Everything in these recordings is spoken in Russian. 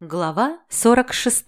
Глава 46.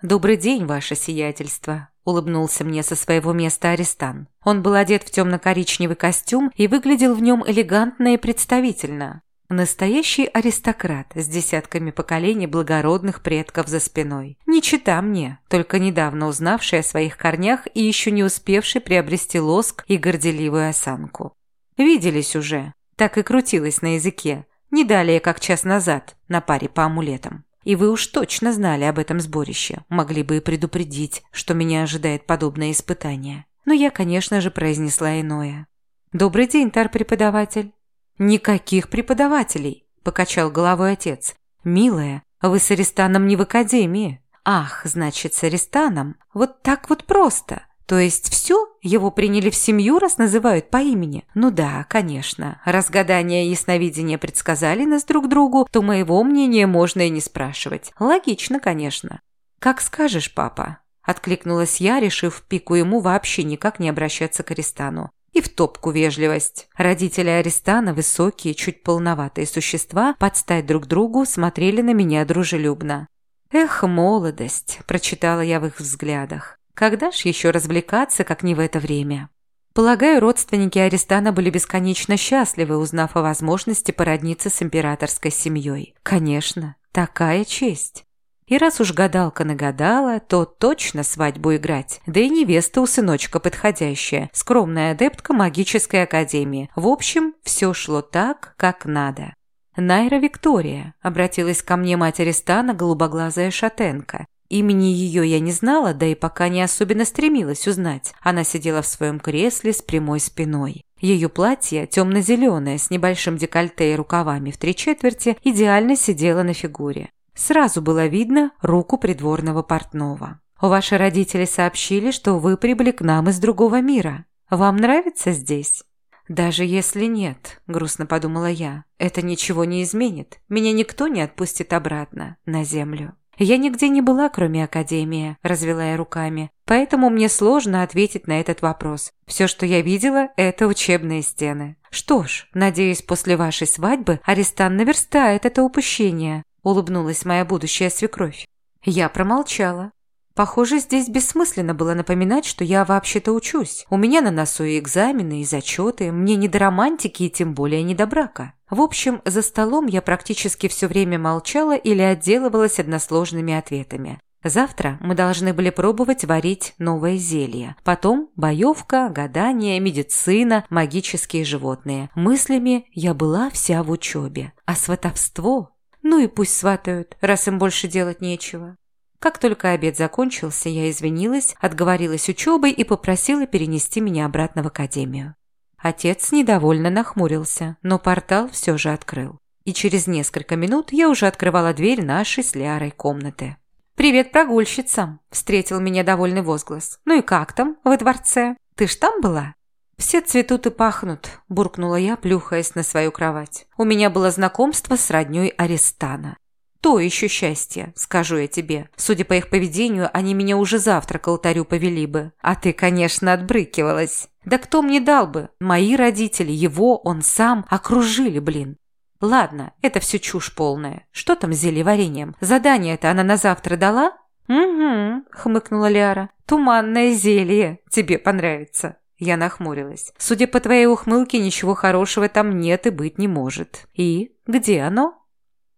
«Добрый день, ваше сиятельство», – улыбнулся мне со своего места Арестан. Он был одет в темно-коричневый костюм и выглядел в нем элегантно и представительно. Настоящий аристократ с десятками поколений благородных предков за спиной. Не чита мне, только недавно узнавший о своих корнях и еще не успевший приобрести лоск и горделивую осанку. Виделись уже, так и крутилось на языке, не далее, как час назад, на паре по амулетам. И вы уж точно знали об этом сборище, могли бы и предупредить, что меня ожидает подобное испытание. Но я, конечно же, произнесла иное. «Добрый день, тар-преподаватель». «Никаких преподавателей», – покачал головой отец. «Милая, вы с Аристаном не в академии». «Ах, значит, с Аристаном? Вот так вот просто. То есть все? Его приняли в семью, раз называют по имени? Ну да, конечно. Раз гадания и ясновидение предсказали нас друг другу, то моего мнения можно и не спрашивать. Логично, конечно. «Как скажешь, папа», – откликнулась я, решив пику ему вообще никак не обращаться к Аристану. И в топку вежливость. Родители Аристана, высокие, чуть полноватые существа, подстать друг другу, смотрели на меня дружелюбно. «Эх, молодость!» – прочитала я в их взглядах. Когда ж еще развлекаться, как не в это время? Полагаю, родственники Аристана были бесконечно счастливы, узнав о возможности породниться с императорской семьей. Конечно, такая честь. И раз уж гадалка нагадала, то точно свадьбу играть. Да и невеста у сыночка подходящая, скромная адептка магической академии. В общем, все шло так, как надо. «Найра Виктория», – обратилась ко мне мать Аристана, голубоглазая шатенка. Имени ее я не знала, да и пока не особенно стремилась узнать. Она сидела в своем кресле с прямой спиной. Ее платье, темно-зеленое, с небольшим декольте и рукавами в три четверти, идеально сидело на фигуре. Сразу было видно руку придворного портного. «Ваши родители сообщили, что вы прибыли к нам из другого мира. Вам нравится здесь?» «Даже если нет», – грустно подумала я, – «это ничего не изменит. Меня никто не отпустит обратно, на землю». «Я нигде не была, кроме Академии», – развела я руками. «Поэтому мне сложно ответить на этот вопрос. Все, что я видела, это учебные стены». «Что ж, надеюсь, после вашей свадьбы Аристан наверстает это упущение», – улыбнулась моя будущая свекровь. Я промолчала. Похоже, здесь бессмысленно было напоминать, что я вообще-то учусь. У меня на носу и экзамены, и зачеты, мне не до романтики и тем более не до брака. В общем, за столом я практически все время молчала или отделывалась односложными ответами. Завтра мы должны были пробовать варить новое зелье. Потом боевка, гадание, медицина, магические животные. Мыслями я была вся в учебе. А сватовство? Ну и пусть сватают, раз им больше делать нечего. Как только обед закончился, я извинилась, отговорилась учебой и попросила перенести меня обратно в академию. Отец недовольно нахмурился, но портал все же открыл. И через несколько минут я уже открывала дверь нашей с Лярой комнаты. «Привет прогульщицам!» – встретил меня довольный возглас. «Ну и как там, во дворце? Ты ж там была?» «Все цветут и пахнут», – буркнула я, плюхаясь на свою кровать. «У меня было знакомство с роднёй Арестана. То еще счастье, скажу я тебе. Судя по их поведению, они меня уже завтра к алтарю повели бы. А ты, конечно, отбрыкивалась. Да кто мне дал бы? Мои родители, его, он сам окружили, блин. Ладно, это все чушь полная. Что там с зельеварением? Задание-то она на завтра дала? «Угу», — хмыкнула Ляра. «Туманное зелье. Тебе понравится». Я нахмурилась. «Судя по твоей ухмылке, ничего хорошего там нет и быть не может. И где оно?»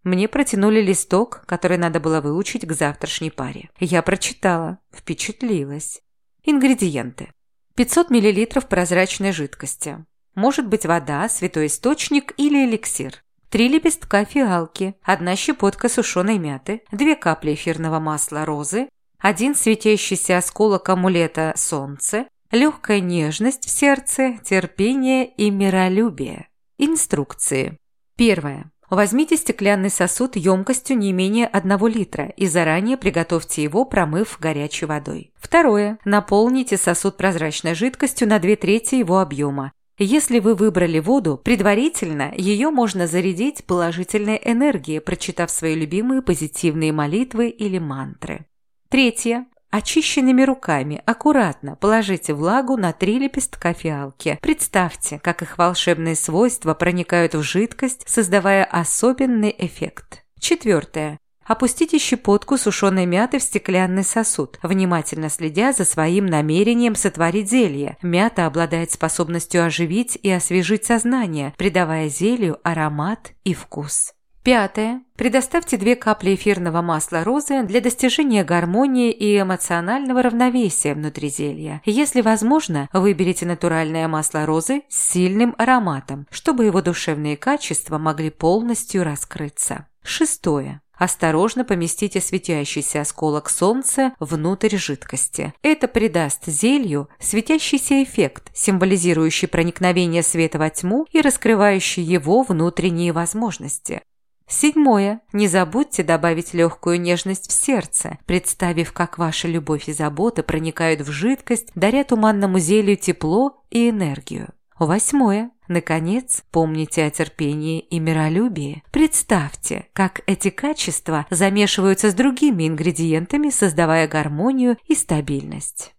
Мне протянули листок, который надо было выучить к завтрашней паре. Я прочитала, впечатлилась. Ингредиенты. 500 мл прозрачной жидкости. Может быть вода, святой источник или эликсир. Три лепестка фиалки, одна щепотка сушеной мяты, две капли эфирного масла розы, один светящийся осколок амулета солнце, легкая нежность в сердце, терпение и миролюбие. Инструкции. Первое. Возьмите стеклянный сосуд емкостью не менее 1 литра и заранее приготовьте его, промыв горячей водой. Второе. Наполните сосуд прозрачной жидкостью на 2 трети его объема. Если вы выбрали воду, предварительно ее можно зарядить положительной энергией, прочитав свои любимые позитивные молитвы или мантры. Третье. Очищенными руками аккуратно положите влагу на три лепестка фиалки. Представьте, как их волшебные свойства проникают в жидкость, создавая особенный эффект. Четвертое. опустите щепотку сушеной мяты в стеклянный сосуд, внимательно следя за своим намерением сотворить зелье. Мята обладает способностью оживить и освежить сознание, придавая зелью аромат и вкус. Пятое. Предоставьте две капли эфирного масла розы для достижения гармонии и эмоционального равновесия внутри зелья. Если возможно, выберите натуральное масло розы с сильным ароматом, чтобы его душевные качества могли полностью раскрыться. Шестое. Осторожно поместите светящийся осколок солнца внутрь жидкости. Это придаст зелью светящийся эффект, символизирующий проникновение света во тьму и раскрывающий его внутренние возможности. Седьмое. Не забудьте добавить легкую нежность в сердце, представив, как ваша любовь и забота проникают в жидкость, даря туманному зелью тепло и энергию. Восьмое. Наконец, помните о терпении и миролюбии. Представьте, как эти качества замешиваются с другими ингредиентами, создавая гармонию и стабильность.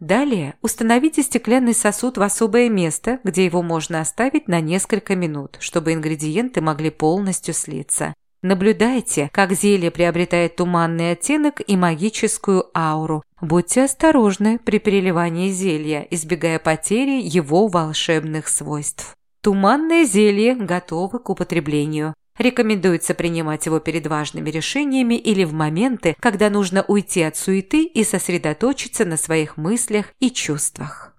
Далее установите стеклянный сосуд в особое место, где его можно оставить на несколько минут, чтобы ингредиенты могли полностью слиться. Наблюдайте, как зелье приобретает туманный оттенок и магическую ауру. Будьте осторожны при переливании зелья, избегая потери его волшебных свойств. Туманное зелье готово к употреблению. Рекомендуется принимать его перед важными решениями или в моменты, когда нужно уйти от суеты и сосредоточиться на своих мыслях и чувствах.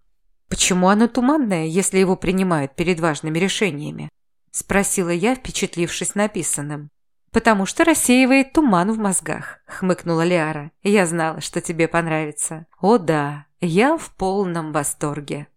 «Почему оно туманное, если его принимают перед важными решениями?» – спросила я, впечатлившись написанным. «Потому что рассеивает туман в мозгах», – хмыкнула Лиара. «Я знала, что тебе понравится». «О да, я в полном восторге».